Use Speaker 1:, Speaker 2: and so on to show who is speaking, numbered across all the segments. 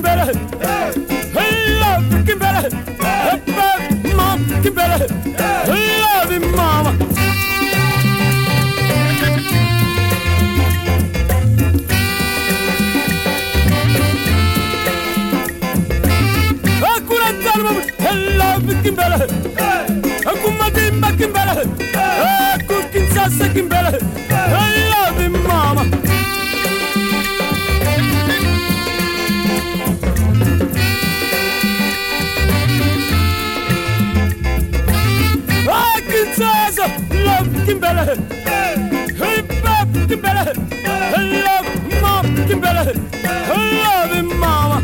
Speaker 1: Kimbele. Hey, love mom Kimbele. Hey, love him, mama. Akurat tanımamış. Hey, love Kimbele. Akumadim Kimbele. Akukin sasa Kimbele. Love Kimbele. Hey, Bob Kimbele. Hey, love Mom Kimbele. Hey, love mama.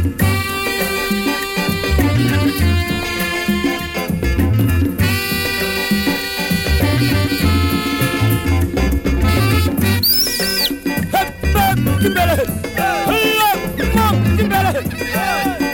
Speaker 1: Hey, Bob Kimbele. Hey, love Mom Kimbele.